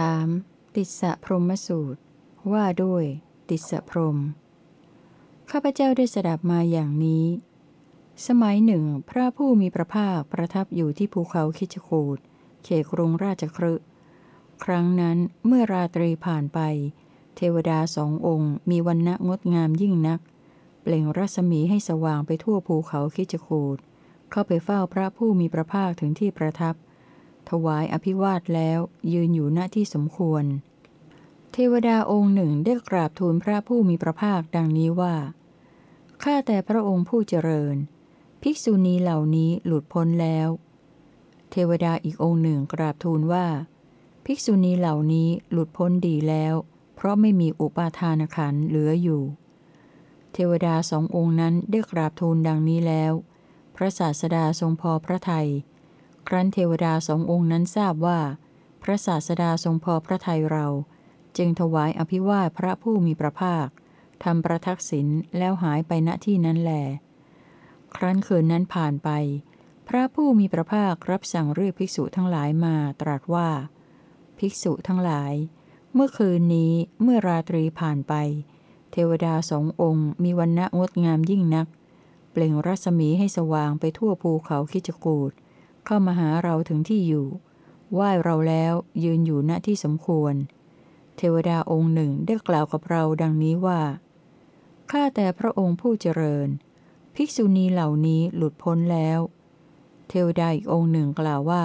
3. ติสสะพรหมสูตร ว่าด้วย ติสสะพรหมข้าพเจ้าได้สดับมาอย่างนี้ สมัยหนึ่ง พระผู้มีพระภาคประทับอยู่ที่ภูเขาคิชคูดเขตกรุงราชครึครั้งนั้นเมื่อราตรีผ่านไป เทวดาสององค์ มีวันณะงดงามยิ่งนัก เปล่งรัศมีให้สว่างไปทั่วภูเขาคิชคูดเข้าไปเฝ้าพระผู้มีพระภาคถึงที่ประทับ ถวายอภิวาทแล้วยืนอยู่หน้าที่สมควร เทวดาองค์หนึ่งได้กราบทูลพระผู้มีพระภาคดังนี้ว่า ข้าแต่พระองค์ผู้เจริญ ภิกษุณีเหล่านี้หลุดพ้นแล้ว เทวดาอีกองค์หนึ่งกราบทูลว่า ภิกษุณีเหล่านี้หลุดพ้นดีแล้ว เพราะไม่มีอุปาทานขันเหลืออยู่ เทวดาสององค์นั้นได้กราบทูลดังนี้แล้ว พระศาสดาทรงพอพระทยัย ครั้นเทวดาสององค์นั้นทราบว่า พระศาสดาทรงพอพระทัยเรา จึงถวายอภิวาทพระผู้มีพระภาคทำประทักษิณแล้วหายไปณที่นั้นแล ครั้นคืนนั้นผ่านไป พระผู้มีพระภาครับสั่งเรียกภิกษุทั้งหลายมาตรัสว่า ภิกษุทั้งหลาย เมื่อคืนนี้เมื่อราตรีผ่านไป เทวดาสององค์มีวันณะงดงามยิ่งนัก เปล่งรัศมีให้สว่างไปทั่วภูเขาคิจกูด เข้ามาหาเราถึงที่อยู่ ไหว้เราแล้วยืนอยู่ณที่สมควร เทวดาองค์หนึ่งได้กล่าวกับเราดังนี้ว่า ข้าแต่พระองค์ผู้เจริญ ภิกษุณีเหล่านี้หลุดพ้นแล้ว เทวดาอีกองค์หนึ่งกล่าวว่า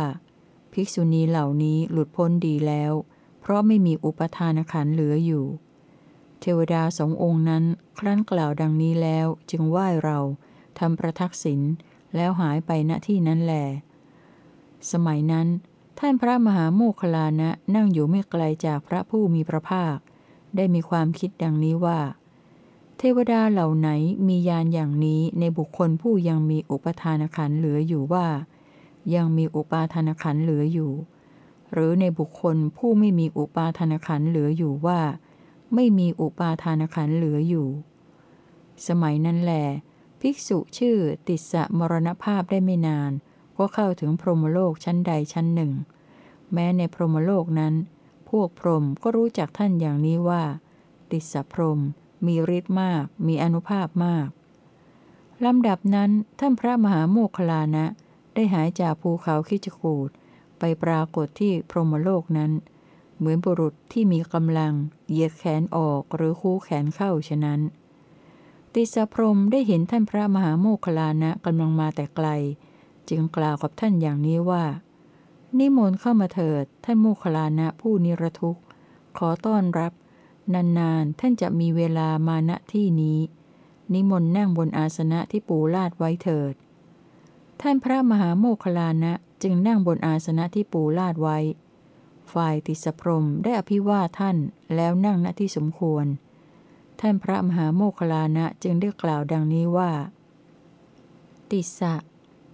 ภิกษุณีเหล่านี้หลุดพ้นดีแล้ว เพราะไม่มีอุปทานขันเหลืออยู่ เทวดาสององค์นั้นครั้นกล่าวดังนี้แล้วจึงไหว้เราทำประทักษิณแล้วหายไปณที่นั้นแหล สมัยนั้น ท่านพระมหาโมคลานะนั่งอยู่ไม่ไกลจากพระผู้มีพระภาค ได้มีความคิดดังนี้ว่า เทวดาเหล่าไหนมียานอย่างนี้ในบุคคลผู้ยังมีอุปทานขันเหลืออยู่ว่า ยังมีอุปาทานขันเหลืออยู่ หรือในบุคคลผู้ไม่มีอุปาทานขันเหลืออยู่ว่า ไม่มีอุปาทานขันเหลืออยู่ สมัยนั้นแหลภิกษุชื่อติสสะมรณภาพได้ไม่นาน ก็เข้าถึงพรหมโลกชั้นใดชั้นหนึ่ง แม้ในพรหมโลกนั้น พวกพรหมก็รู้จักท่านอย่างนี้ว่า ติสพรหมมีฤทธิ์มาก มีอนุภาพมากลำดับนั้นท่านพระมหาโมคลานะ ได้หายจากภูเขาคิจกูดไปปรากฏที่พรหมโลกนั้น เหมือนบุรุษที่มีกำลังเหยียดแขนออกหรือคู่แขนเข้าฉะนั้น ติสพรหมได้เห็นท่านพระมหาโมคลานะกำลังมาแต่ไกล จึงกล่าวกับท่านอย่างนี้ว่า นิมนต์เข้ามาเถิด ท่านโมคลานะผู้นิรทุกข์ ขอต้อนรับ นานๆ ท่านจะมีเวลามาณที่นี้ นิมนต์นั่งบนอาสนะที่ปูลาดไว้เถิด ท่านพระมหาโมคลานะจึงนั่งบนอาสนะที่ปูลาดไว้ ฝ่ายติสพรมได้อภิวาท่านแล้วนั่งณที่สมควร ท่านพระมหาโมคลานะจึงได้กล่าวดังนี้ว่า ติสะ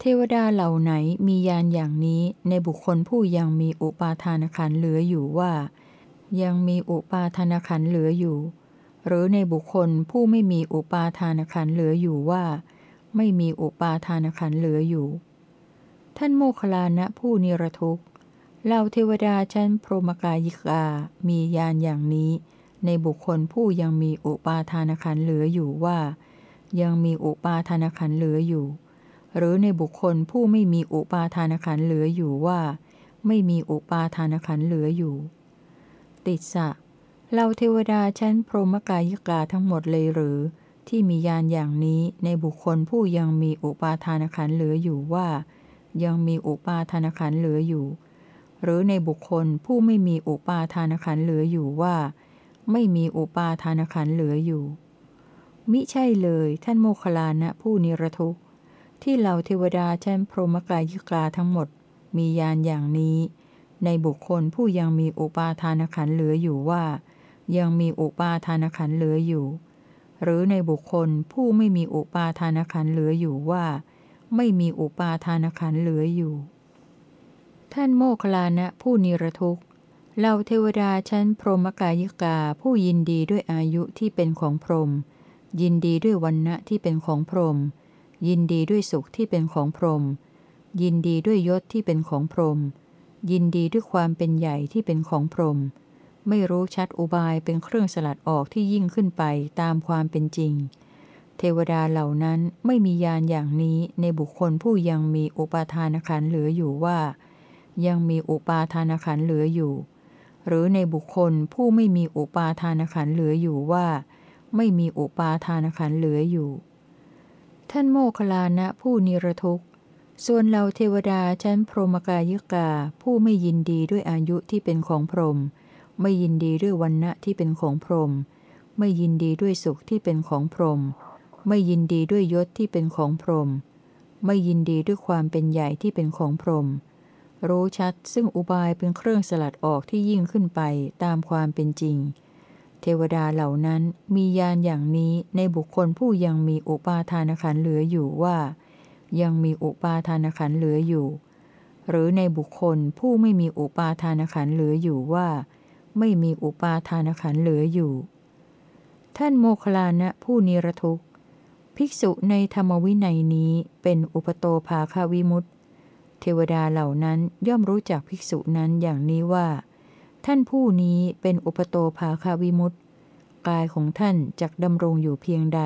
เทวดาเหล่าไหนมียานอย่างนี้ในบุคคลผู้ยังมีอุปาทานขันเหลืออยู่ว่า ยังมีอุปาทานขันเหลืออยู่ หรือในบุคคลผู้ไม่มีอุปาทานขันเหลืออยู่ว่า ไม่มีอุปาทานขันเหลืออยู่ ท่านโมคลานะผู้นิรทุกข์เหล่าเทวดาชั้นพรหมกายิกา มียานอย่างนี้ ในบุคคลผู้ยังมีอุปาทานขันเหลืออยู่ว่า ยังมีอุปาทานขันเหลืออยู่ หรือในบุคคลผู้ไม่มีอุปาทานขันเหลืออยู่ว่า ไม่มีอุปาทานขันเหลืออยู่ ติดสะเราเทวดาชั้นพรหมกายิกาทั้งหมดเลยหรือ ที่มียานอย่างนี้ในบุคคลผู้ยังมีอุปาทานขันเหลืออยู่ว่า ยังมีอุปาทานขันเหลืออยู่ หรือในบุคคลผู้ไม่มีอุปาทานขันเหลืออยู่ว่า ไม่มีอุปาทานขันเหลืออยู่ มิใช่เลยท่านโมคลานะผู้นิรทุกข ที่เหล่าเทวดาชั้นพรหมกายิกาทั้งหมด มียานอย่างนี้ ในบุคคลผู้ยังมีอุปาทานขันเหลืออยู่ว่า ยังมีอุปาทานขันเหลืออยู่ หรือในบุคคลผู้ไม่มีอุปาทานขันเหลืออยู่ว่า ไม่มีอุปาทานขันเหลืออยู่ ท่านโมคลานะผู้นิรทุกข์เหล่าเทวดาชั้นพรหมกายิกาผู้ยินดีด้วยอายุที่เป็นของพรหมยินดีด้วยวันณะที่เป็นของพรหม ยินดีด้วยสุขที่เป็นของพรหมยินดีด้วยยศที่เป็นของพรหมยินดีด้วยความเป็นใหญ่ที่เป็นของพรหมไม่รู้ชัดอุบายเป็นเครื่องสลัดออกที่ยิ่งขึ้นไปตามความเป็นจริง เทวดาเหล่านั้นไม่มียานอย่างนี้ในบุคคลผู้ยังมีอุปาทานขันเหลืออยู่ว่า ยังมีอุปาทานขันเหลืออยู่ หรือในบุคคลผู้ไม่มีอุปาทานขันเหลืออยู่ว่า ไม่มีอุปาทานขันเหลืออยู่ ท่านโมคลานะผู้นิรทุกข์ ส่วนเราเทวดาชั้นพรหมกายิกาผู้ไม่ยินดีด้วยอายุที่เป็นของพรหมไม่ยินดีด้วยวันณะที่เป็นของพรหมไม่ยินดีด้วยสุขที่เป็นของพรหมไม่ยินดีด้วยยศที่เป็นของพรหมไม่ยินดีด้วยความเป็นใหญ่ที่เป็นของพรหมรู้ชัดซึ่งอุบายเป็นเครื่องสลัดออกที่ยิ่งขึ้นไปตามความเป็นจริง เทวดาเหล่านั้นมียานอย่างนี้ในบุคคลผู้ยังมีอุปาทานขันเหลืออยู่ว่า ยังมีอุปาทานขันเหลืออยู่ หรือในบุคคลผู้ไม่มีอุปาทานขันเหลืออยู่ว่า ไม่มีอุปาทานขันเหลืออยู่ ท่านโมคลานะผู้นิรทุกข์ภิกษุในธรรมวินัยนี้เป็นอุปโตภาคาวิมุตติ เทวดาเหล่านั้นย่อมรู้จักภิกษุนั้นอย่างนี้ว่า ท่านผู้นี้เป็นอุปโตภาคาวิมุตติ กายของท่านจักดำรงอยู่เพียงใด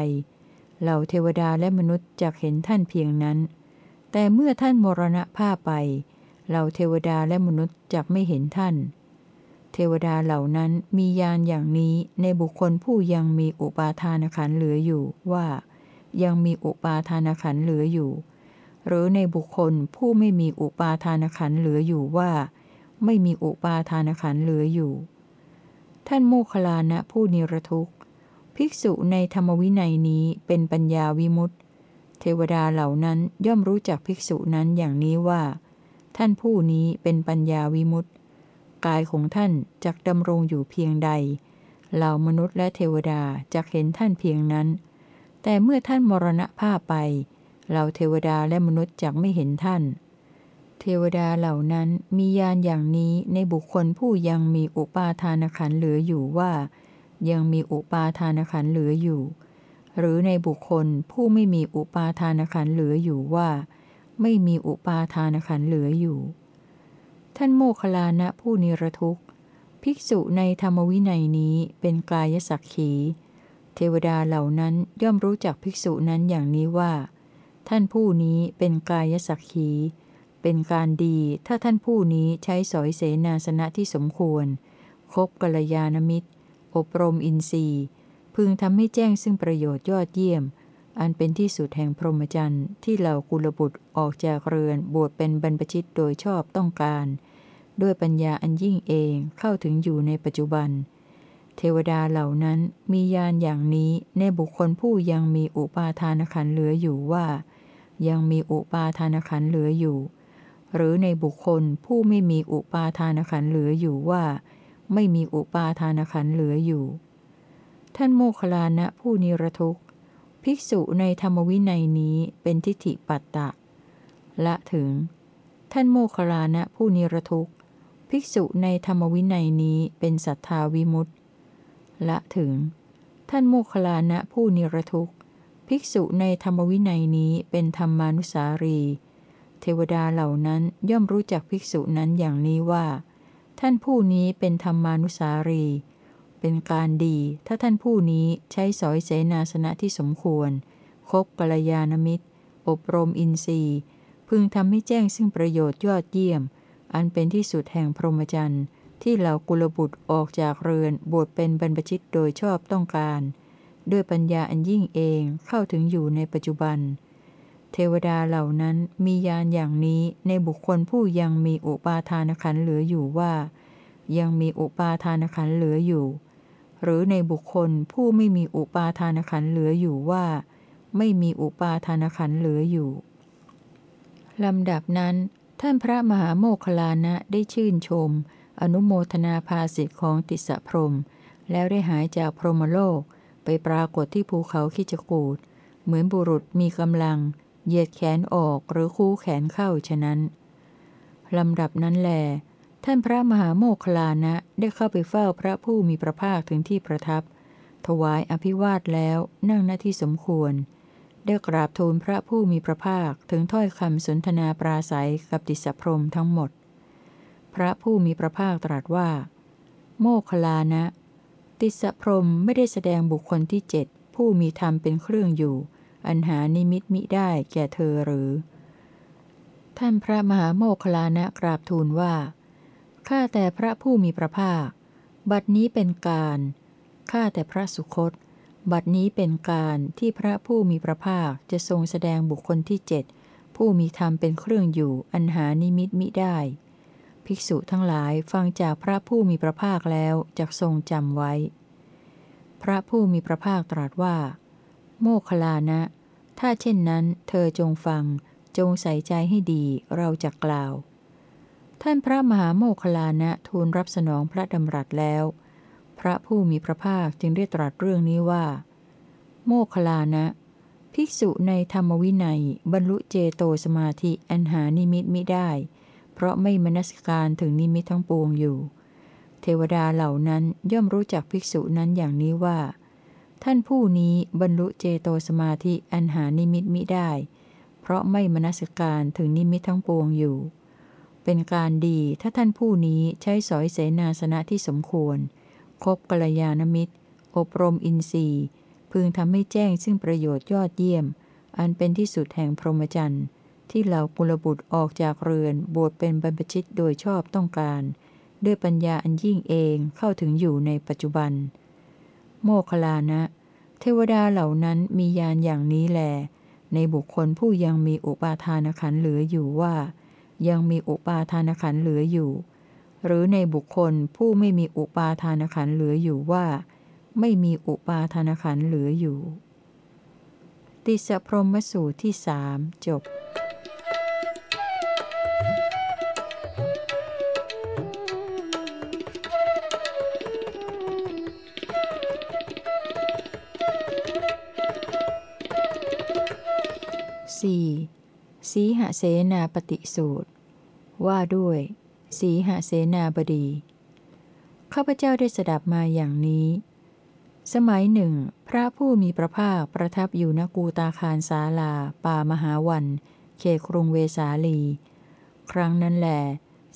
เหล่าเทวดาและมนุษย์จักเห็นท่านเพียงนั้น แต่เมื่อท่านมรณภาพไป เหล่าเทวดาและมนุษย์จักไม่เห็นท่าน เทวดาเหล่านั้นมียานอย่างนี้ในบุคคลผู้ยังมีอุปาทานขันเหลืออยู่ว่า ยังมีอุปาทานขันเหลืออยู่ หรือในบุคคลผู้ไม่มีอุปาทานขันเหลืออยู่ว่า ไม่มีอุปาทานขันเหลืออยู่ ท่านโมคลานะผู้นิรทุกข์ ภิกษุในธรรมวินัยนี้เป็นปัญญาวิมุตติเทวดาเหล่านั้นย่อมรู้จักภิกษุนั้นอย่างนี้ว่า ท่านผู้นี้เป็นปัญญาวิมุตติกายของท่านจักดำรงอยู่เพียงใด เหล่ามนุษย์และเทวดาจักเห็นท่านเพียงนั้น แต่เมื่อท่านมรณภาพไป เหล่าเทวดาและมนุษย์จักไม่เห็นท่าน เทวดาเหล่านั้นมียานอย่างนี้ในบุคคลผู้ยังมีอุปาทานขันเหลืออยู่ว่า ยังมีอุปาทานขันเหลืออยู่ หรือในบุคคลผู้ไม่มีอุปาทานขันเหลืออยู่ว่า ไม่มีอุปาทานขันเหลืออยู่ ท่านโมคลานะผู้นิรทุกข์ ภิกษุในธรรมวินัยนี้เป็นกายสักขี เทวดาเหล่านั้นย่อมรู้จักภิกษุนั้นอย่างนี้ว่า ท่านผู้นี้เป็นกายสักขี เป็นการดีถ้าท่านผู้นี้ใช้สอยเสนาสนะที่สมควร คบกัลยาณมิตร อบรมอินทรีย์ พึงทำให้แจ้งซึ่งประโยชน์ยอดเยี่ยม อันเป็นที่สุดแห่งพรหมจรรย์ที่เหล่ากุลบุตรออกจากเรือนบวชเป็นบรรพชิตโดยชอบต้องการ ด้วยปัญญาอันยิ่งเองเข้าถึงอยู่ในปัจจุบัน เทวดาเหล่านั้นมียานอย่างนี้ในบุคคลผู้ยังมีอุปาทานขันเหลืออยู่ว่า ยังมีอุปาทานขันเหลืออยู่ หรือในบุคคลผู้ไม่มีอุปาทานขันเหลืออยู่ว่า ไม่มีอุปาทานขันเหลืออยู่ ท่านโมคลานะผู้นิรทุกข์ ภิกษุในธรรมวินัยนี้เป็นทิฏฐิปัตตะละถึง ท่านโมคลานะผู้นิรทุกข์ ภิกษุในธรรมวินัยนี้เป็นศรัทธาวิมุตต์ละถึง ท่านโมคลานะผู้นิรทุกข์ ภิกษุในธรรมวินัยนี้เป็นธรรมานุสารี ทวดาเหล่านั้นย่อมรู้จักภิกษุนั้นอย่างนี้ว่า ท่านผู้นี้เป็นธรรมานุสารี เป็นการดีถ้าท่านผู้นี้ใช้สอยเสนาสนะที่สมควร คบกัลยาณมิตร อบรมอินทรีย์ พึงทำให้แจ้งซึ่งประโยชน์ยอดเยี่ยม อันเป็นที่สุดแห่งพรหมจรรย์ที่เหล่ากุลบุตรออกจากเรือนบวชเป็นบรรพชิตโดยชอบต้องการ ด้วยปัญญาอันยิ่งเองเข้าถึงอยู่ในปัจจุบัน เทวดาเหล่านั้นมียานอย่างนี้ในบุคคลผู้ยังมีอุปาทานขันเหลืออยู่ว่า ยังมีอุปาทานขันเหลืออยู่ หรือในบุคคลผู้ไม่มีอุปาทานขันเหลืออยู่ว่า ไม่มีอุปาทานขันเหลืออยู่ลำดับนั้น ท่านพระมหาโมคลานะได้ชื่นชม อนุโมทนาภาสิทธิของติสพรม แล้วได้หายจากพรหมโลกไปปรากฏที่ภูเขาคิจกูดเหมือนบุรุษมีกำลัง เหยียดแขนออกหรือคู่แขนเข้าฉะนั้นลำดับนั้นแล ท่านพระมหาโมคลานะได้เข้าไปเฝ้าพระผู้มีพระภาคถึงที่ประทับ ถวายอภิวาทแล้วนั่งหน้าที่สมควร ได้กราบทูลพระผู้มีพระภาคถึงถ้อยคำสนทนาปราศัยกับดิสพรมทั้งหมด พระผู้มีพระภาคตรัสว่า โมคลานะ ติสพรมไม่ได้แสดงบุคคลที่เจ็ดผู้มีธรรมเป็นเครื่องอยู่ อันหานิมิตมิได้แก่เธอหรือ ท่านพระมหาโมคลานะกราบทูลว่า ข้าแต่พระผู้มีพระภาค บัดนี้เป็นการ ข้าแต่พระสุคต บัดนี้เป็นการที่พระผู้มีพระภาคจะทรงแสดงบุคคลที่เจ็ดผู้มีธรรมเป็นเครื่องอยู่ อันหานิมิตมิได้ ภิกษุทั้งหลายฟังจากพระผู้มีพระภาคแล้วจะทรงจำไว้ พระผู้มีพระภาคตรัสว่า โมคลานะ ถ้าเช่นนั้น เธอจงฟัง จงใส่ใจให้ดี เราจะกล่าว ท่านพระมหาโมคลานะทูลรับสนองพระดำรัสแล้ว พระผู้มีพระภาคจึงได้ตรัสเรื่องนี้ว่า โมคคลานะ ภิกษุในธรรมวินัย บรรลุเจโตสมาธิอันหานิมิตมิได้ เพราะไม่มนสการถึงนิมิตทั้งปวงอยู่ เทวดาเหล่านั้นย่อมรู้จักภิกษุนั้นอย่างนี้ว่า ท่านผู้นี้บรรลุเจโตสมาธิอันหานิมิตมิได้ เพราะไม่มนสการถึงนิมิตทั้งปวงอยู่ เป็นการดีถ้าท่านผู้นี้ใช้สอยเสนาสนะที่สมควร คบกัลยาณมิตร อบรมอินทรีย์ พึงทำให้แจ้งซึ่งประโยชน์ยอดเยี่ยม อันเป็นที่สุดแห่งพรหมจรรย์ที่เหล่ากุลบุตรออกจากเรือนบวชเป็นบรรพชิตโดยชอบต้องการ ด้วยปัญญาอันยิ่งเองเข้าถึงอยู่ในปัจจุบัน โมคลานะ เทวดาเหล่านั้นมียานอย่างนี้แล ในบุคคลผู้ยังมีอุปาทานขันเหลืออยู่ว่า ยังมีอุปาทานขันเหลืออยู่ หรือในบุคคลผู้ไม่มีอุปาทานขันเหลืออยู่ว่า ไม่มีอุปาทานขันเหลืออยู่ ติสพรมสูตรที่สามจบ สีหเสนาปฏิสูตร ว่าด้วย สีหเสนาบดี ข้าพเจ้าได้สดับมาอย่างนี้ สมัยหนึ่ง พระผู้มีพระภาคประทับอยู่ณกูตาคารสาลา ป่ามหาวัน เขตกรุงเวสาลี ครั้งนั้นแหล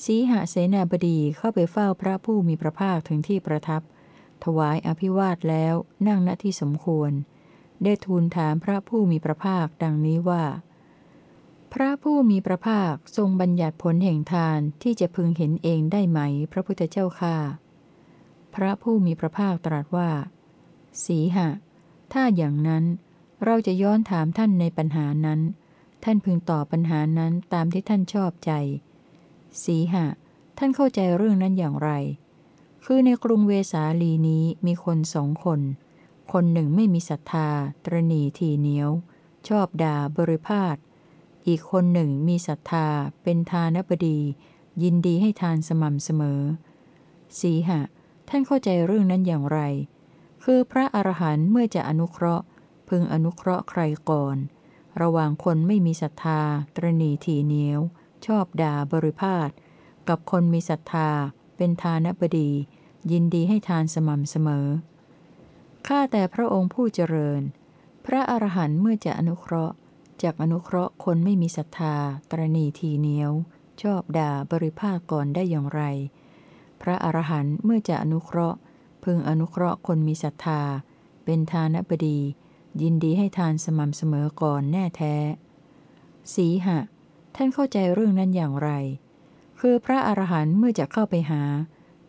สีหเสนาบดีเข้าไปเฝ้าพระผู้มีพระภาคถึงที่ประทับ ถวายอภิวาทแล้วนั่งณที่สมควร ได้ทูลถามพระผู้มีพระภาคดังนี้ว่า พระผู้มีพระภาคทรงบัญญัติผลแห่งทานที่จะพึงเห็นเองได้ไหม พระพุทธเจ้าค่าพระผู้มีพระภาคตรัสว่า สีหะ ถ้าอย่างนั้น เราจะย้อนถามท่านในปัญหานั้น ท่านพึงตอบปัญหานั้นตามที่ท่านชอบใจ สีหะ ท่านเข้าใจเรื่องนั้นอย่างไร คือในกรุงเวสาลีนี้มีคนสองคน คนหนึ่งไม่มีศรัทธา ตรณีทีเหนียว ชอบด่าบริพาท อีกคนหนึ่งมีศรัทธาเป็นทานบดี ยินดีให้ทานสม่ำเสมอ สีหะ ท่านเข้าใจเรื่องนั้นอย่างไร คือพระอรหันต์เมื่อจะอนุเคราะห์ พึงอนุเคราะห์ใครก่อน ระหว่างคนไม่มีศรัทธา ตรณีทีเหนียว ชอบด่าบริพาทกับคนมีศรัทธา เป็นทานบดี ยินดีให้ทานสม่ำเสมอข้าแต่พระองค์ผู้เจริญ พระอรหันต์เมื่อจะอนุเคราะห์ จากอนุเคราะห์คนไม่มีศรัทธา ตรณีทีเหนียว ชอบด่าบริภาคก่อนได้อย่างไร พระอรหันต์เมื่อจะอนุเคราะห์ พึงอนุเคราะห์คนมีศรัทธา เป็นทานบดี ยินดีให้ทานสม่ำเสมอก่อนแน่แท้ สีหะ ท่านเข้าใจเรื่องนั้นอย่างไร คือพระอรหันต์เมื่อจะเข้าไปหา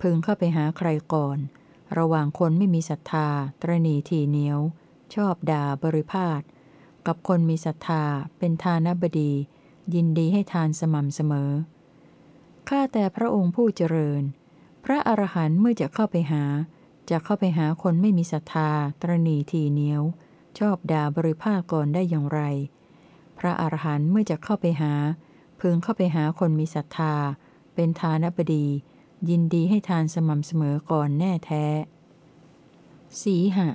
พึงเข้าไปหาใครก่อน ระหว่างคนไม่มีศรัทธา ตรณีทีเหนียว ชอบด่าบริพาท กับคนมีศรัทธาเป็นทานบดี ยินดีให้ทานสม่ำเสมอ ข้าแต่พระองค์ผู้เจริญ พระอรหันต์เมื่อจะเข้าไปหา จะเข้าไปหาคนไม่มีศรัทธา ตรณีทีเหนียว ชอบด่าบริภาคก่อนได้อย่างไร พระอรหันต์เมื่อจะเข้าไปหา พึงเข้าไปหาคนมีศรัทธา เป็นทานบดี ยินดีให้ทานสม่ำเสมอก่อนแน่แท้ สีหะ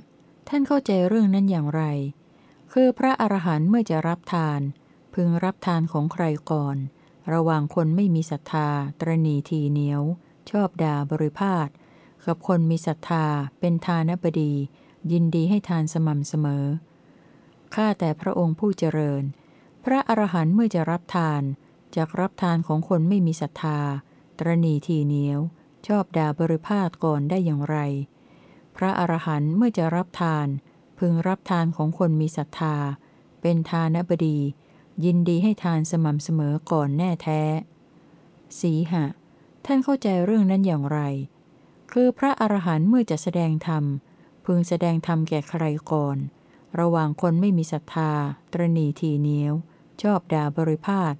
ท่านเข้าใจเรื่องนั้นอย่างไร คือพระอรหันต์เมื่อจะรับทาน พึงรับทานของใครก่อน ระหว่างคนไม่มีศรัทธา ตรณีทีเหนียว ชอบด่าบริพาทกับคนมีศรัทธาเป็นทานบดี ยินดีให้ทานสม่ำเสมอ ข้าแต่พระองค์ผู้เจริญ พระอรหันต์เมื่อจะรับทานจากรับทานของคนไม่มีศรัทธา ตรณีทีเหนียว ชอบด่าบริพาทก่อนได้อย่างไร พระอรหันต์เมื่อจะรับทาน พึงรับทานของคนมีศรัทธา เป็นทานบดี ยินดีให้ทานสม่ำเสมอก่อนแน่แท้ สีหะ ท่านเข้าใจเรื่องนั้นอย่างไร คือพระอรหันต์เมื่อจะแสดงธรรม พึงแสดงธรรมแก่ใครก่อน ระหว่างคนไม่มีศรัทธา ตรณีทีเหนียว ชอบด่าบริพาท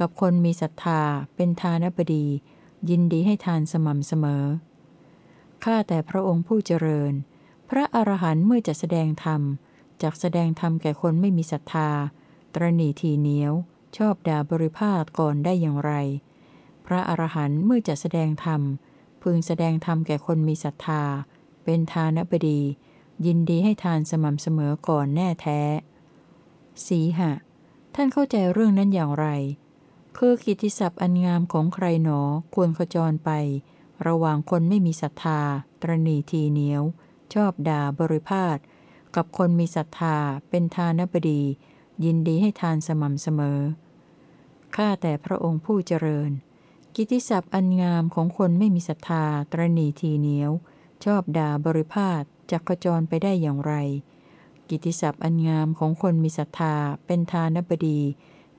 กับคนมีศรัทธา เป็นทานบดี ยินดีให้ทานสม่ำเสมอข้าแต่พระองค์ผู้เจริญ พระอรหันต์เมื่อจะแสดงธรรมจากแสดงธรรมแก่คนไม่มีศรัทธา ตรณีทีเหนียว ชอบด่าบริพาทก่อนได้อย่างไร พระอรหันต์เมื่อจะแสดงธรรมพึงแสดงธรรมแก่คนมีศรัทธา เป็นทานบดี ยินดีให้ทานสม่ำเสมอก่อนแน่แท้ สีหะ ท่านเข้าใจเรื่องนั้นอย่างไร คือกิติศัพท์อันงามของใครหนอควรขจรไป ระหว่างคนไม่มีศรัทธา ตรณีทีเหนียว ชอบด่าบริพาทกับคนมีศรัทธาเป็นทานบดี ยินดีให้ทานสม่ำเสมอ ข้าแต่พระองค์ผู้เจริญ กิติศัพท์อันงามของคนไม่มีศรัทธาตรณีทีเหนียว ชอบด่าบริพาทจะขจรไปได้อย่างไร กิติศัพท์อันงามของคนมีศรัทธาเป็นทานบดี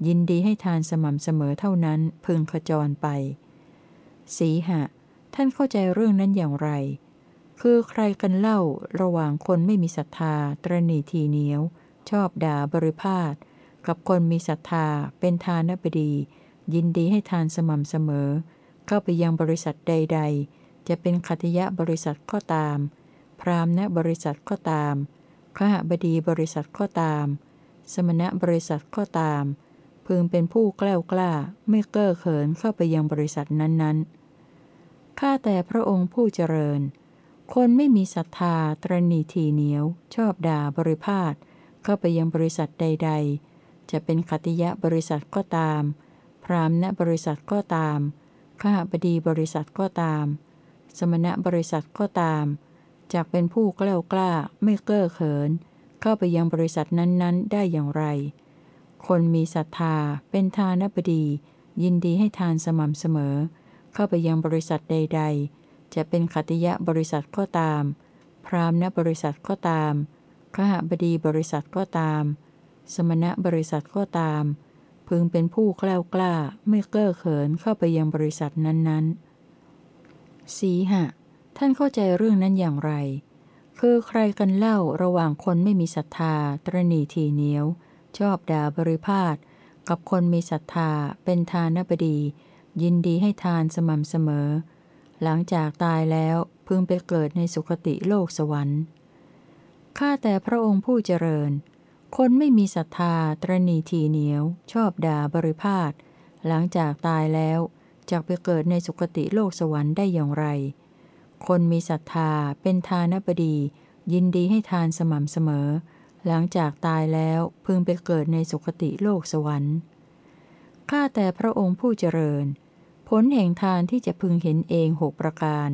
ยินดีให้ทานสม่ำเสมอเท่านั้นพึงขจรไป สีหะ ท่านเข้าใจเรื่องนั้นอย่างไร คือใครกันเล่าระหว่างคนไม่มีศรัทธา ตรณีทีเหนียว ชอบด่าบริพาทกับคนมีศรัทธาเป็นทานบดี ยินดีให้ทานสม่ำเสมอ เข้าไปยังบริษัทใด ๆ จะเป็นขัตยะบริษัทก็ตาม พรามณบริษัทก็ตามขหบดีบริษัทก็ตาม สมณะบริษัทก็ตาม พึงเป็นผู้กล้ากล้าไม่เก้อเขินเข้าไปยังบริษัทนั้นๆข้าแต่พระองค์ผู้เจริญ คนไม่มีศรัทธาตรณีทีเหนียว ชอบด่าบริพาทเข้าไปยังบริษัทใด ๆ จะเป็นขติยะบริษัทก็ตาม พรามณบริษัทก็ตาม ข้าบดีบริษัทก็ตาม สมณะบริษัทก็ตามจากเป็นผู้กล้ากล้าไม่เก้อเขิน เข้าไปยังบริษัทนั้นๆ ได้อย่างไร คนมีศรัทธาเป็นทานบดี ยินดีให้ทานสม่ำเสมอ เข้าไปยังบริษัทใด ๆ จะเป็นขัติยะบริษัทก็ตาม พรามณบริษัทก็ตามขหบดีบริษัทก็ตาม สมณะบริษัทก็ตาม พึงเป็นผู้แกล้ากล้าไม่เก้อเขินเข้าไปยังบริษัทนั้นๆสีหะ ท่านเข้าใจเรื่องนั้นอย่างไร คือใครกันเล่าระหว่างคนไม่มีศรัทธา ตรณีทีเหนียว ชอบด่าบริพาทกับคนมีศรัทธาเป็นทานบดี ยินดีให้ทานสม่ำเสมอ หลังจากตายแล้วพึงไปเกิดในสุคติโลกสวรรค์ ข้าแต่พระองค์ผู้เจริญ คนไม่มีศรัทธาตรณีทีเหนียว ชอบด่าบริพาทหลังจากตายแล้วจะไปเกิดในสุคติโลกสวรรค์ได้อย่างไร คนมีศรัทธาเป็นทานบดี ยินดีให้ทานสม่ำเสมอ หลังจากตายแล้วพึงไปเกิดในสุคติโลกสวรรค์ ข้าแต่พระองค์ผู้เจริญ ผลแห่งทานที่จะพึงเห็นเองหกประการ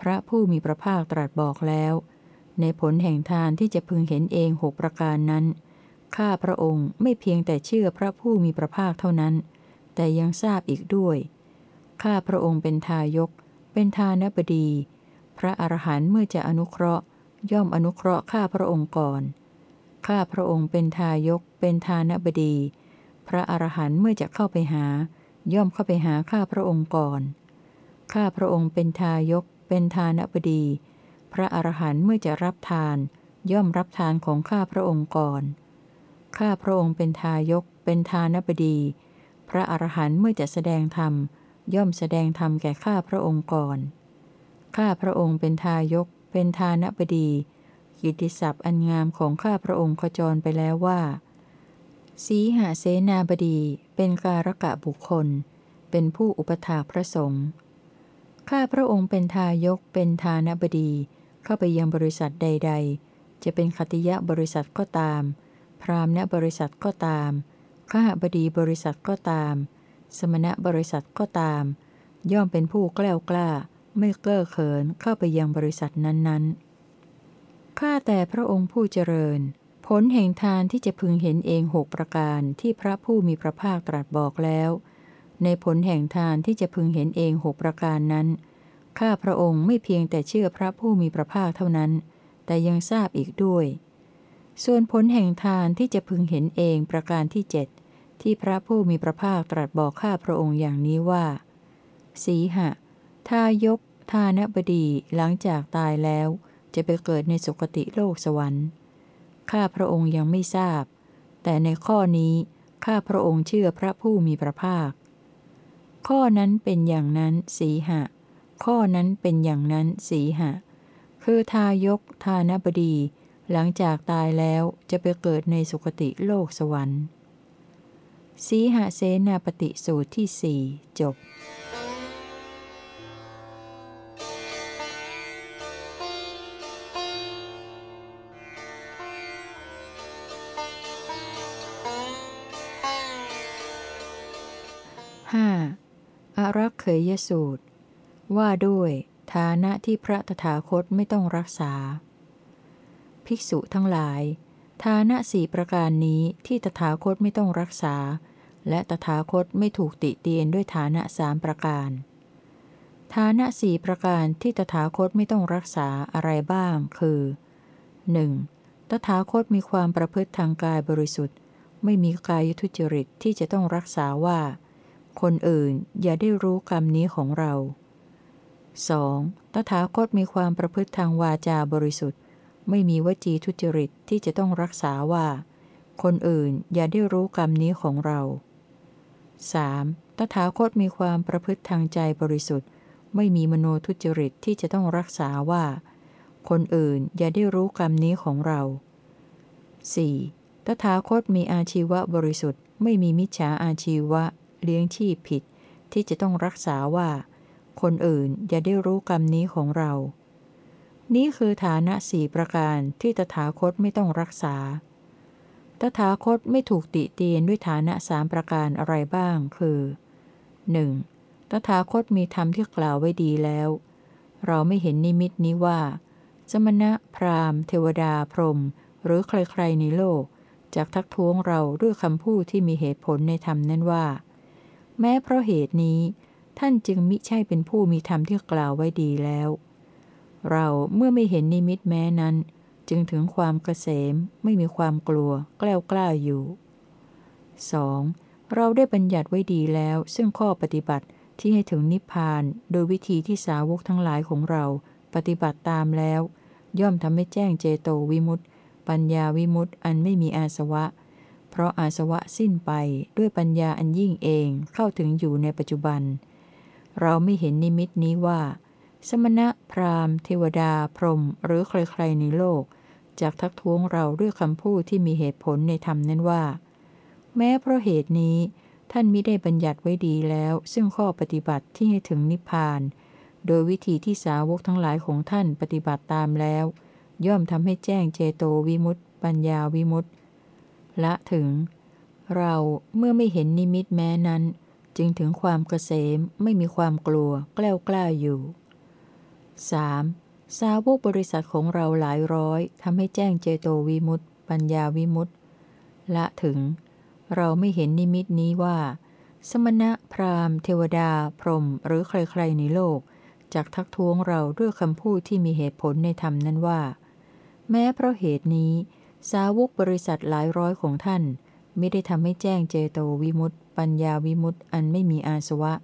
พระผู้มีพระภาคตรัสบอกแล้ว ในผลแห่งทานที่จะพึงเห็นเองหกประการนั้น ข้าพระองค์ไม่เพียงแต่เชื่อพระผู้มีพระภาคเท่านั้น แต่ยังทราบอีกด้วย ข้าพระองค์เป็นทายก เป็นทานบดี พระอรหันต์เมื่อจะอนุเคราะห์ ย่อมอนุเคราะห์ข้าพระองค์ก่อน ข้าพระองค์เป็นทายก เป็นทานบดี พระอรหันต์เมื่อจะเข้าไปหา ย่อมเข้าไปหาข้าพระองค์ก่อน ข้าพระองค์เป็นทายก เป็นทานบดี พระอรหันต์เมื่อจะรับทาน ย่อมรับทานของข้าพระองค์ก่อน ข้าพระองค์เป็นทายก เป็นทานบดี พระอรหันต์เมื่อจะแสดงธรรม ย่อมแสดงธรรมแก่ข้าพระองค์ก่อน ข้าพระองค์เป็นทายก เป็นทานบดี กิติศัพท์อันงามของข้าพระองค์ขจรไปแล้วว่า สีหาเสนาบดีเป็นการกะบุคคล เป็นผู้อุปถาพระสงฆ์ข้าพระองค์เป็นทายกเป็นทานบดีเข้าไปยังบริษัทใด ๆ จะเป็นขติยะบริษัทก็ตาม พรามณบริษัทก็ตาม ข้าบดีบริษัทก็ตาม สมณะบริษัทก็ตาม ย่อมเป็นผู้กล้ากล้า ไม่เก้อเขินเข้าไปยังบริษัทนั้นๆข้าแต่พระองค์ผู้เจริญ ลแห่งทานที่จะพึงเห็นเองหกประการที่พระผู้มีพระภาคตรัสบอกแล้ว ในผลแห่งทานที่จะพึงเห็นเองหกประการนั้น ข้าพระองค์ไม่เพียงแต่เชื่อพระผู้มีพระภาคเท่านั้น แต่ยังทราบอีกด้วย ส่วนผลแห่งทานที่จะพึงเห็นเองประการที่เจ็ดที่พระผู้มีพระภาคตรัสบอกข้าพระองค์อย่างนี้ว่า สีหะ ทายก ทานบดีหลังจากตายแล้ว จะไปเกิดในสุคติโลกสวรรค์ ข้าพระองค์ยังไม่ทราบ แต่ในข้อนี้ข้าพระองค์เชื่อพระผู้มีพระภาค ข้อนั้นเป็นอย่างนั้นสีหะ ข้อนั้นเป็นอย่างนั้นสีหะ คือทายกทานบดี หลังจากตายแล้วจะไปเกิดในสุคติโลกสวรรค์ สีหเสนาปฏิสูตรที่สี่จบ อารักเขยสูตร ว่าด้วยฐานะที่พระตถาคตไม่ต้องรักษา ภิกษุทั้งหลาย ฐานะสี่ประการนี้ที่ตถาคตไม่ต้องรักษา และตถาคตไม่ถูกติเตียนด้วยฐานะสามประการ ฐานะสี่ประการที่ตถาคตไม่ต้องรักษาอะไรบ้าง คือ 1. ตถาคตมีความประพฤติทางกายบริสุทธิ์ ไม่มีกายทุจริตที่จะต้องรักษาว่า คนอื่นอย่าได้รู้กรรมนี้ของเรา 2. ตถาคตมีความประพฤติทางวาจาบริสุทธิ์ ไม่มีวจีทุจริตที่จะต้องรักษาว่า คนอื่นอย่าได้รู้กรรมนี้ของเรา 3. ตถาคตมีความประพฤติทางใจบริสุทธิ์ ไม่มีมโนทุจริตที่จะต้องรักษาว่า คนอื่นอย่าได้รู้กรรมนี้ของเรา 4. ตถาคตมีอาชีวะบริสุทธิ์ ไม่มีมิจฉาอาชีวะ เลี้ยงชีพผิด ที่จะต้องรักษาว่า คนอื่นอย่าได้รู้กรรมนี้ของเรา นี้คือฐานะสี่ประการที่ตถาคตไม่ต้องรักษา ตถาคตไม่ถูกติเตียนด้วยฐานะสามประการอะไรบ้าง คือ 1. ตถาคตมีธรรมที่กล่าวไว้ดีแล้ว เราไม่เห็นนิมิตนี้ว่า สมณะ พราหมณ์ เทวดาพรหมหรือใครๆในโลกจากทักท้วงเราด้วยคำพูดที่มีเหตุผลในธรรมนั้นว่า แม้เพราะเหตุนี้ ท่านจึงมิใช่เป็นผู้มีธรรมที่กล่าวไว้ดีแล้ว เราเมื่อไม่เห็นนิมิตแม้นั้น จึงถึงความเกษมไม่มีความกลัว กล้ากล้าอยู่ 2. เราได้บัญญัติไว้ดีแล้ว ซึ่งข้อปฏิบัติที่ให้ถึงนิพพาน โดยวิธีที่สาวกทั้งหลายของเราปฏิบัติตามแล้ว ย่อมทำให้แจ้งเจโตวิมุตติ ปัญญาวิมุตติอันไม่มีอาสวะ เพราะอาสวะสิ้นไปด้วยปัญญาอันยิ่งเองเข้าถึงอยู่ในปัจจุบัน เราไม่เห็นนิมิตนี้ว่า สมณะพราหมณ์ เทวดา พรหมหรือใครๆในโลกจากทักท้วงเราด้วยคำพูดที่มีเหตุผลในธรรมนั้นว่า แม้เพราะเหตุนี้ ท่านมิได้บัญญัติไว้ดีแล้ว ซึ่งข้อปฏิบัติที่ให้ถึงนิพพาน โดยวิธีที่สาวกทั้งหลายของท่านปฏิบัติตามแล้ว ย่อมทำให้แจ้งเจโตวิมุตติปัญญาวิมุตติ ละถึง เราเมื่อไม่เห็นนิมิตแม้นั้น จึงถึงความเกษมไม่มีความกลัวกล้ากล้าอยู่ 3. สาวกบริษัทของเราหลายร้อยทำให้แจ้งเจโตวิมุตติปัญญาวิมุตติละถึง เราไม่เห็นนิมิตนี้ว่า สมณะพราหมณ์ เทวดา พรหมหรือใครๆในโลกจากทักท้วงเราด้วยคำพูดที่มีเหตุผลในธรรมนั้นว่า แม้เพราะเหตุนี้ สาวกบริษัทหลายร้อยของท่าน ไม่ได้ทำให้แจ้งเจโตวิมุตติปัญญาวิมุตติอันไม่มีอาสวะ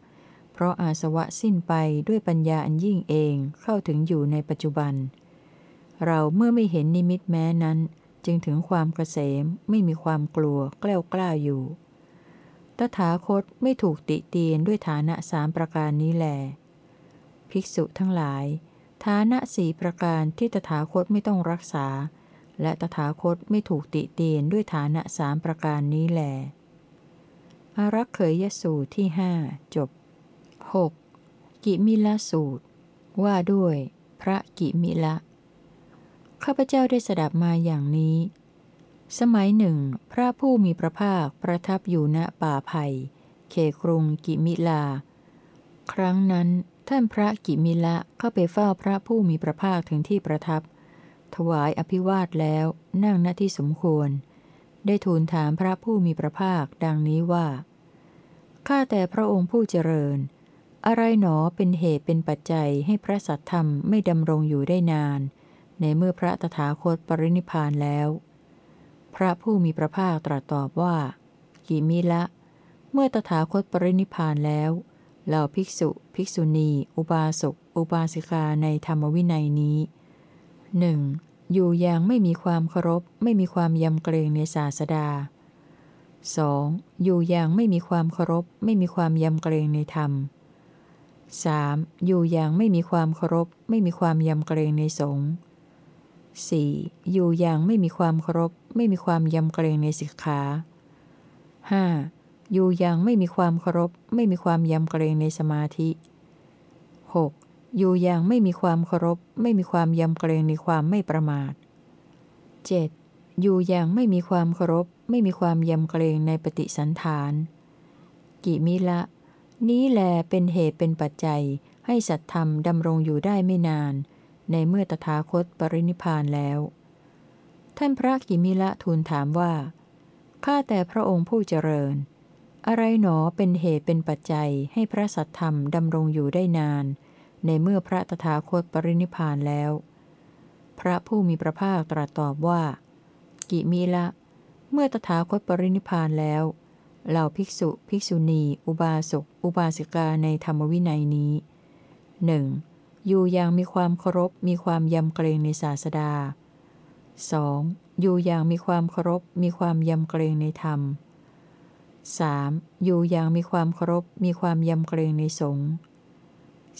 เพราะอาสวะสิ้นไปด้วยปัญญาอันยิ่งเองเข้าถึงอยู่ในปัจจุบัน เราเมื่อไม่เห็นนิมิตแม้นั้น จึงถึงความเกษมไม่มีความกลัวกล้ากล้าอยู่ ตถาคตไม่ถูกติเตียนด้วยฐานะสามประการนี้แหลภิกษุทั้งหลาย ฐานะสี่ประการที่ตถาคตไม่ต้องรักษา และตถาคตไม่ถูกติเตียนด้วยฐานะสามประการนี้แหลอารักเขยยสูตรที่หจบ 6. กิมิละสูตร ว่าด้วย พระกิมิละข้าพเจ้าได้สดับมาอย่างนี้ สมัยหนึ่ง พระผู้มีพระภาคประทับอยู่ณป่าไผ่เขครุงกิมิลา ครั้งนั้นท่านพระกิมิละเข้าไปเฝ้าพระผู้มีพระภาคถึงที่ประทับ ถวายอภิวาทแล้ว นั่งณที่สมควร ได้ทูลถามพระผู้มีพระภาคดังนี้ว่า ข้าแต่พระองค์ผู้เจริญ อะไรหนอเป็นเหตุเป็นปัจจัยให้พระสัตธรรมไม่ดำรงอยู่ได้นาน ในเมื่อพระตถาคตปรินิพานแล้ว พระผู้มีพระภาคตรัสตอบว่า กิมิละ เมื่อตถาคตปรินิพานแล้วเหล่าภิกษุ ภิกษุณี อุบาสก อุบาสิกาในธรรมวินัยนี้หนึ่ง อยู่อย่างไม่มีความเคารพ ไม่มีความยำเกรงในศาสดา 2. อยู่อย่างไม่มีความเคารพ ไม่มีความยำเกรงในธรรม 3. อยู่อย่างไม่มีความเคารพ ไม่มีความยำเกรงในสงฆ์ 4. อยู่อย่างไม่มีความเคารพ ไม่มีความยำเกรงในสิกขา 5. อยู่อย่างไม่มีความเคารพ ไม่มีความยำเกรงในสมาธิ 6. อยู่อย่างไม่มีความเคารพ ไม่มีความยำเกรงในความไม่ประมาท 7. อยู่อย่างไม่มีความเคารพ ไม่มีความยำเกรงในปฏิสันฐาน กิมิละ นี้แลเป็นเหตุเป็นปัจจัย ให้สัตธรรมดำรงอยู่ได้ไม่นาน ในเมื่อตถาคตปรินิพานแล้ว ท่านพระกิมิละทูลถามว่า ข้าแต่พระองค์ผู้เจริญ อะไรหนอเป็นเหตุเป็นปัจจัยให้พระสัตธรรมดำรงอยู่ได้นาน ในเมื่อพระตถาคตปรินิพานแล้ว พระผู้มีพระภาคตรัสตอบว่า กิมิละ เมื่อตถาคตปรินิพานแล้ว เหล่าภิกษุ ภิกษุณี อุบาสก อุบาสิกาในธรรมวินัยนี้หนึ่งอยู่อย่างมีความเคารพมีความยำเกรงในศาสดา 2. อยู่อย่างมีความเคารพมีความยำเกรงในธรรม 3. อยู่อย่างมีความเคารพมีความยำเกรงในสงฆ์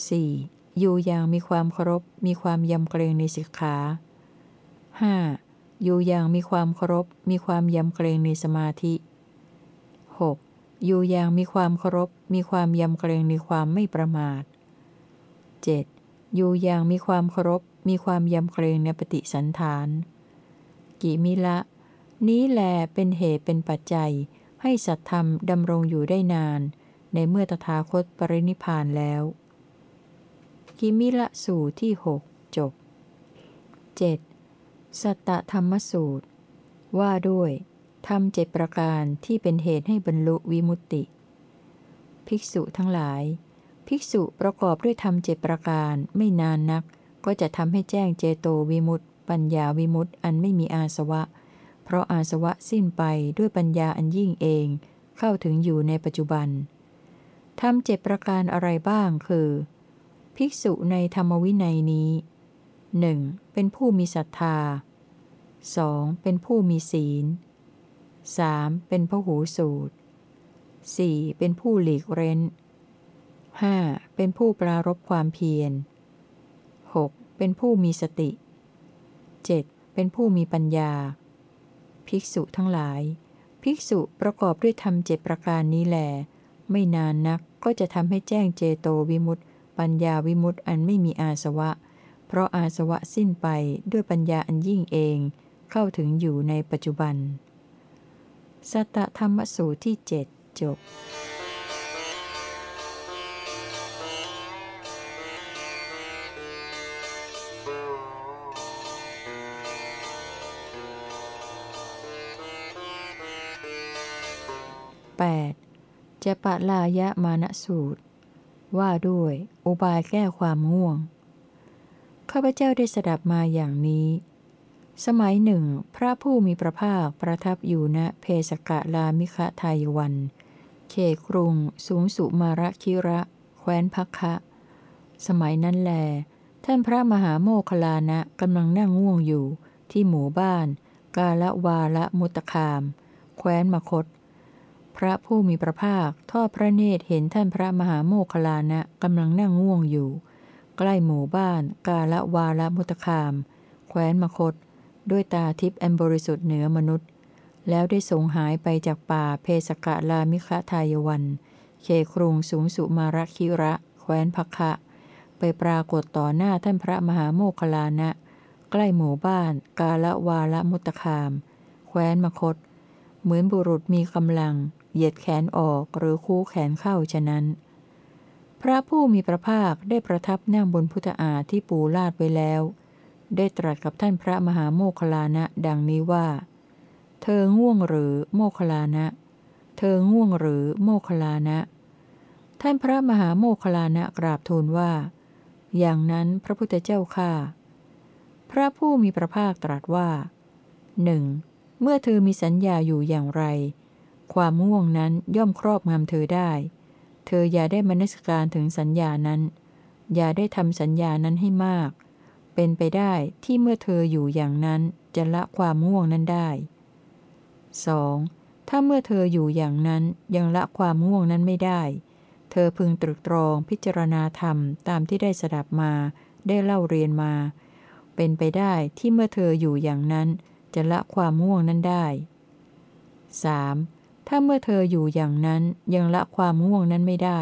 4. อยู่อย่างมีความเคารพมีความยำเกรงในสิกขา 5. อยู่อย่างมีความเคารพมีความยำเกรงในสมาธิ 6. อยู่อย่างมีความเคารพมีความยำเกรงในความไม่ประมาท 7. อยู่อย่างมีความเคารพมีความยำเกรงในปฏิสันฐาน กิมิละ นี้แลเป็นเหตุเป็นปัจจัย ให้สัตธรรมดำรงอยู่ได้นาน ในเมื่อตถาคตปรินิพานแล้ว กิมิละสูตรที่หกจบ 7. สัตตธรรมสูตร ว่าด้วยทำเจ็ดประการที่เป็นเหตุให้บรรลุวิมุตติ ภิกษุทั้งหลาย ภิกษุประกอบด้วยธรรมเจ็ดประการไม่นานนัก ก็จะทำให้แจ้งเจโตวิมุตติ ปัญญาวิมุตติอันไม่มีอาสวะ เพราะอาสวะสิ้นไปด้วยปัญญาอันยิ่งเอง เข้าถึงอยู่ในปัจจุบันทำเจ็ดประการอะไรบ้างคือ ภิกษุในธรรมวินัยนี้หนึ่งเป็นผู้มีศรัทธา 2. เป็นผู้มีศีล 3. เป็นพหูสูตร 4. เป็นผู้หลีกเร้น 5. เป็นผู้ปรารบความเพียร 6. เป็นผู้มีสติ 7. เป็นผู้มีปัญญา ภิกษุทั้งหลาย ภิกษุประกอบด้วยธรรมเจ็ดประการนี้แหลไม่นานนักก็จะทำให้แจ้งเจโตวิมุตติ ปัญญาวิมุตติอันไม่มีอาสวะ เพราะอาสวะสิ้นไปด้วยปัญญาอันยิ่งเอง เข้าถึงอยู่ในปัจจุบัน สัตธรรมสูตรที่เจ็ดจบ 8. จะปะลายะมานสูตร ว่าด้วย อุบายแก้ความง่วง ข้าพเจ้าได้สดับมาอย่างนี้ สมัยหนึ่ง พระผู้มีพระภาคประทับอยู่ณเพสกะลามิคะทายวัน เขกรุง สูงสุมาระคิระ แคว้นพักคะ สมัยนั้นแล ท่านพระมหาโมคลานะกำลังนั่งง่วงอยู่ ที่หมู่บ้าน กาละวาละมุตคาม แคว้นมคต พระผู้มีพระภาคทอดพระเนตรเห็นท่านพระมหาโมคลานะกำลังนั่งง่วงอยู่ ใกล้หมู่บ้าน กาละวาละมุตคาม แคว้นมคต ด้วยตาทิพย์อันบริสุทธิ์เหนือมนุษย์ แล้วได้ส่งหายไปจากป่าเพสกะลามิคะทายวัน เขครุงสูงสุมาระคิระ แคว้นพักคะ ไปปรากฏต่อหน้าท่านพระมหาโมคลานะ ใกล้หมู่บ้าน กาละวาละมุตคาม แคว้นมคต เหมือนบุรุษมีกำลัง เหยียดแขนออกหรือคู่แขนเข้าฉะนั้น พระผู้มีพระภาคได้ประทับนั่งบนพุทธาที่ปูลาดไว้แล้ว ได้ตรัสกับท่านพระมหาโมคลานะดังนี้ว่า เธอง่วงหรือโมคลานะ เธอง่วงหรือโมคลานะ ท่านพระมหาโมคคลานะกราบทูลว่า อย่างนั้นพระพุทธเจ้าข้าพระผู้มีพระภาคตรัสว่าหนึ่งเมื่อเธอมีสัญญาอยู่อย่างไร ความง่วงนั้นย่อมครอบงำเธอได้ เธออย่าได้มนสการถึงสัญญานั้น อย่าได้ทำสัญญานั้นให้มาก เป็นไปได้ที่เมื่อเธออยู่อย่างนั้นจะละความง่วงนั้นได้ 2. ถ้าเมื่อเธออยู่อย่างนั้นยังละความง่วงนั้นไม่ได้ เธอพึงตรึกตรองพิจารณาธรรมตามที่ได้สดับมา ได้เล่าเรียนมา เป็นไปได้ที่เมื่อเธออยู่อย่างนั้นจะละความง่วงนั้นได้ 3. ถ้าเมื่อเธออยู่อย่างนั้นยังละความง่วงนั้นไม่ได้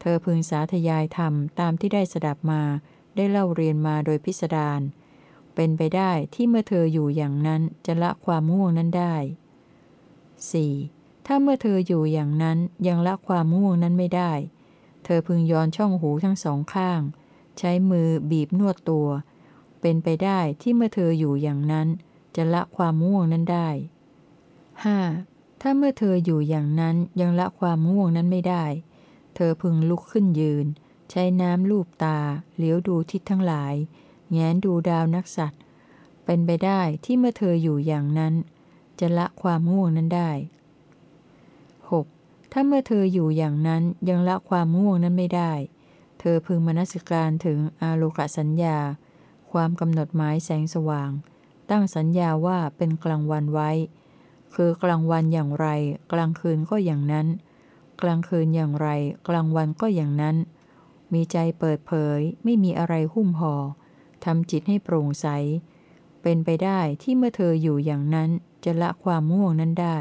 เธอพึงสาธยายธรรมตามที่ได้สดับมา ได้เล่าเรียนมาโดยพิสดาร เป็นไปได้ที่เมื่อเธออยู่อย่างนั้นจะละความง่วงนั้นได้ 4. ถ้าเมื่อเธออยู่อย่างนั้นยังละความง่วงนั้นไม่ได้ เธอพึงย้อนช่องหูทั้งสองข้าง ใช้มือบีบนวดตัว เป็นไปได้ที่เมื่อเธออยู่อย่างนั้น จะละความง่วงนั้นได้ 5. ถ้าเมื่อเธออยู่อย่างนั้นยังละความง่วงนั้นไม่ได้ เธอพึงลุกขึ้นยืน ใช้น้ำลูบตา เหลียวดูทิศทั้งหลาย แงนดูดาวนักสัตว์ เป็นไปได้ที่เมื่อเธออยู่อย่างนั้น จะละความง่วงนั้นได้ 6. ถ้าเมื่อเธออยู่อย่างนั้นยังละความง่วงนั้นไม่ได้ เธอพึงมนสิการถึงอาโลกสัญญา ความกำหนดหมายแสงสว่าง ตั้งสัญญาว่าเป็นกลางวันไว้ คือกลางวันอย่างไร กลางคืนก็อย่างนั้น กลางคืนอย่างไร กลางวันก็อย่างนั้น มีใจเปิดเผย ไม่มีอะไรหุ้มห่อทำจิตให้โปร่งใส เป็นไปได้ที่เมื่อเธออยู่อย่างนั้นจะละความง่วงนั้นได้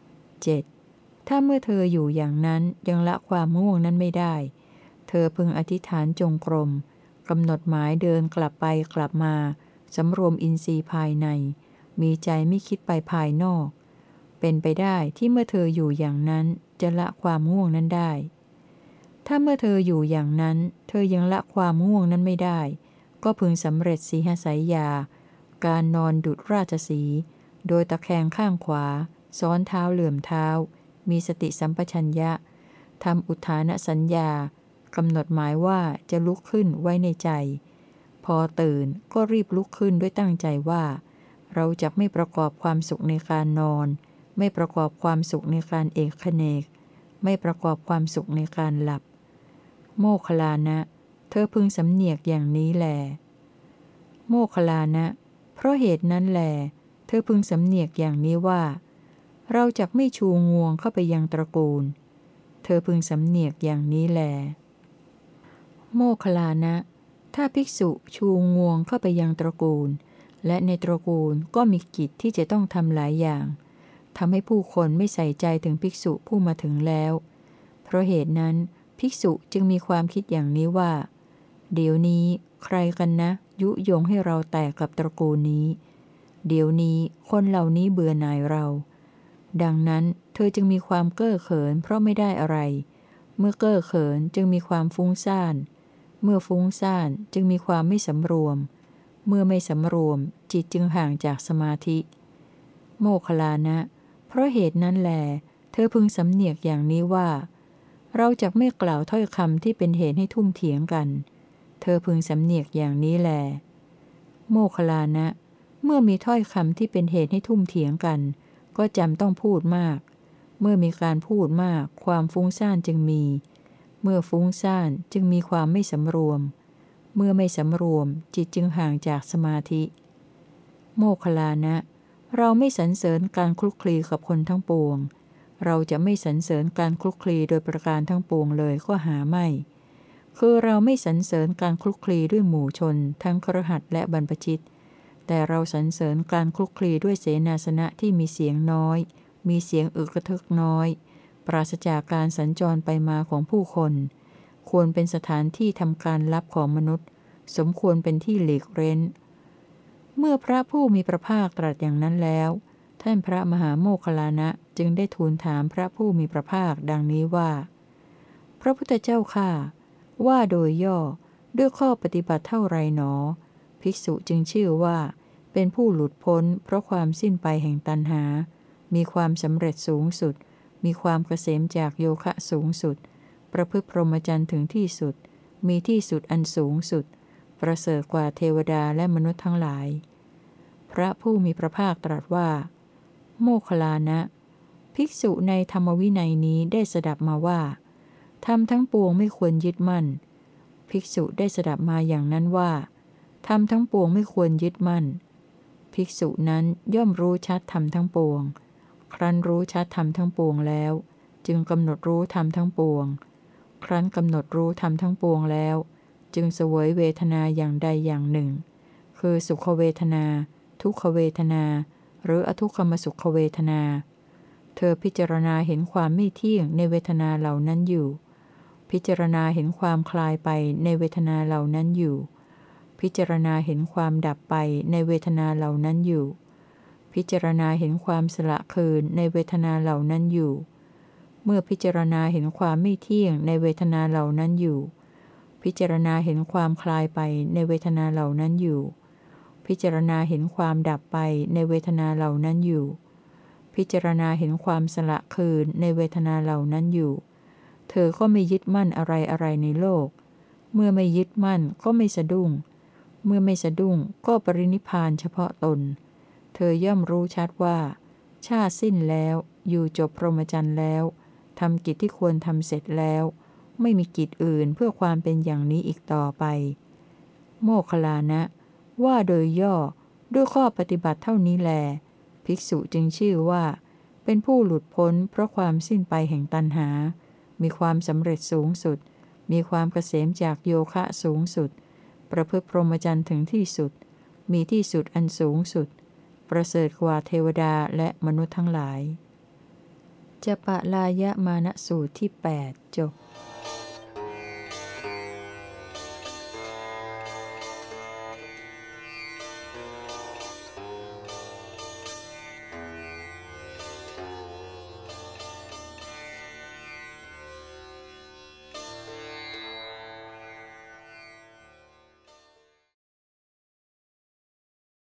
7. ถ้าเมื่อเธออยู่อย่างนั้นยังละความง่วงนั้นไม่ได้ เธอพึงอธิษฐานจงกรมกำหนดหมายเดินกลับไปกลับมาสำรวมอินทรีย์ภายใน มีใจไม่คิดไปภายนอก เป็นไปได้ที่เมื่อเธออยู่อย่างนั้นจะละความง่วงนั้นได้ ถ้าเมื่อเธออยู่อย่างนั้น เธอยังละความง่วงนั้นไม่ได้ ก็พึงสำเร็จสีหสายยา การนอนดุดราชสี โดยตะแคงข้างขวา ซ้อนเท้าเหลื่อมเท้า มีสติสัมปชัญญะทำอุทานสัญญากำหนดหมายว่าจะลุกขึ้นไว้ในใจ พอตื่นก็รีบลุกขึ้นด้วยตั้งใจว่า เราจะไม่ประกอบความสุขในการนอน ไม่ประกอบความสุขในการเอกเนก ไม่ประกอบความสุขในการหลับ โมคลานะ เธอพึงสำเนียกอย่างนี้แหลโมคลานะ เพราะเหตุนั้นแหลเธอพึงสำเนียกอย่างนี้ว่า เราจะไม่ชูงวงเข้าไปยังตระกูล เธอพึงสำเนียกอย่างนี้แหลโมคลานะ ถ้าภิกษุชูงวงเข้าไปยังตระกูล และในตระกูลก็มีกิจที่จะต้องทำหลายอย่างทำให้ผู้คนไม่ใส่ใจถึงภิกษุผู้มาถึงแล้ว เพราะเหตุนั้นภิกษุจึงมีความคิดอย่างนี้ว่า เดี๋ยวนี้ใครกันนะ ยุยงให้เราแตกกับตระกูลนี้ เดี๋ยวนี้คนเหล่านี้เบื่อหน่ายเรา ดังนั้นเธอจึงมีความเก้อเขินเพราะไม่ได้อะไร เมื่อเก้อเขินจึงมีความฟุ้งซ่าน เมื่อฟุ้งซ่านจึงมีความไม่สำรวมเเมื่อไม่สำรวมจิตจึงห่างจากสมาธิ โมคลานะ เพราะเหตุนั้นแหลเธอพึงสำเนียกอย่างนี้ว่า เราจะไม่กล่าวถ้อยคำที่เป็นเหตุให้ทุ่มเถียงกัน เธอพึงสำเนียกอย่างนี้แหลโมคลานะ เมื่อมีถ้อยคำที่เป็นเหตุให้ทุ่มเถียงกัน ก็จำต้องพูดมาก เมื่อมีการพูดมาก ความฟุ้งซ่านจึงมี เมื่อฟุ้งซ่านจึงมีความไม่สำรวม เมื่อไม่สำรวมจิตจึงห่างจากสมาธิ โมคลานะ เราไม่สรรเสริญการคลุกคลีกับคนทั้งปวง เราจะไม่สรรเสริญการคลุกคลีโดยประการทั้งปวงเลยก็หาไม่ คือเราไม่สรรเสริญการคลุกคลีด้วยหมู่ชน ทั้งครหัสและบรรพชิต แต่เราสรรเสริญการคลุกคลีด้วยเสนาสนะที่มีเสียงน้อย มีเสียงอึกระทึกน้อย ปราศจากการสัญจรไปมาของผู้คน ควรเป็นสถานที่ทำการลับของมนุษย์ สมควรเป็นที่หลีกเร้น เมื่อพระผู้มีพระภาคตรัสอย่างนั้นแล้ว ท่านพระมหาโมคลานะจึงได้ทูลถามพระผู้มีพระภาคดังนี้ว่า พระพุทธเจ้าข้าว่าโดยย่อด้วยข้อปฏิบัติเท่าไรหนอ ภิกษุจึงชื่อว่า เป็นผู้หลุดพ้น เพราะความสิ้นไปแห่งตันหา มีความสำเร็จสูงสุด มีความเกษมจากโยคะสูงสุด ประพฤติพรหมจรรย์ถึงที่สุด มีที่สุดอันสูงสุด ประเสริฐกว่าเทวดาและมนุษย์ทั้งหลาย พระผู้มีพระภาคตรัสว่า โมคลานะ ภิกษุในธรรมวินัยนี้ได้สดับมาว่าทำทั้งปวงไม่ควรยึดมั่น ภิกษุได้สดับมาอย่างนั้นว่าทำทั้งปวงไม่ควรยึดมั่น ภิกษุนั้นย่อมรู้ชัดทำทั้งปวง ครั้นรู้ชัดทำทั้งปวงแล้ว จึงกำหนดรู้ทำทั้งปวง ครั้นกำหนดรู้ทำทั้งปวงแล้ว จึงเสวยเวทนาอย่างใดอย่างหนึ่ง คือสุขเวทนา ทุกขเวทนา หรืออทุกขมสุขเวทนา เธอพิจารณาเห็นความไม่เที่ยงในเวทนาเหล่านั้นอยู่ พิจารณาเห็นความคลายไปในเวทนาเหล่านั้นอยู่ พิจารณาเห็นความดับไปในเวทนาเหล่านั้นอยู่ พิจารณาเห็นความสละคืนในเวทนาเหล่านั้นอยู่ เมื่อพิจารณาเห็นความไม่เที่ยงในเวทนาเหล่านั้นอยู่ พิจารณาเห็นความคลายไปในเวทนาเหล่านั้นอยู่ พิจารณาเห็นความดับไปในเวทนาเหล่านั้นอยู่ พิจารณาเห็นความสละคืนในเวทนาเหล่านั้นอยู่ เธอก็ไม่ยึดมั่นอะไรอะไรในโลก เมื่อไม่ยึดมั่นก็ไม่สะดุ้ง เมื่อไม่สะดุ้งก็ปรินิพานเฉพาะตน เธอย่อมรู้ชัดว่า ชาติสิ้นแล้ว อยู่จบพรหมจรรย์แล้ว ทำกิจที่ควรทำเสร็จแล้ว ไม่มีกิจอื่นเพื่อความเป็นอย่างนี้อีกต่อไป โมคลานะ ว่าโดยย่อด้วยข้อปฏิบัติเท่านี้แล ภิกษุจึงชื่อว่า เป็นผู้หลุดพ้นเพราะความสิ้นไปแห่งตันหา มีความสำเร็จสูงสุด มีความเกษมจากโยคะสูงสุด ประพฤติพรหมจรรย์ถึงที่สุด มีที่สุดอันสูงสุด ประเสริฐกว่าเทวดาและมนุษย์ทั้งหลาย จะปะลายะมานสูตรที่ 8 จบ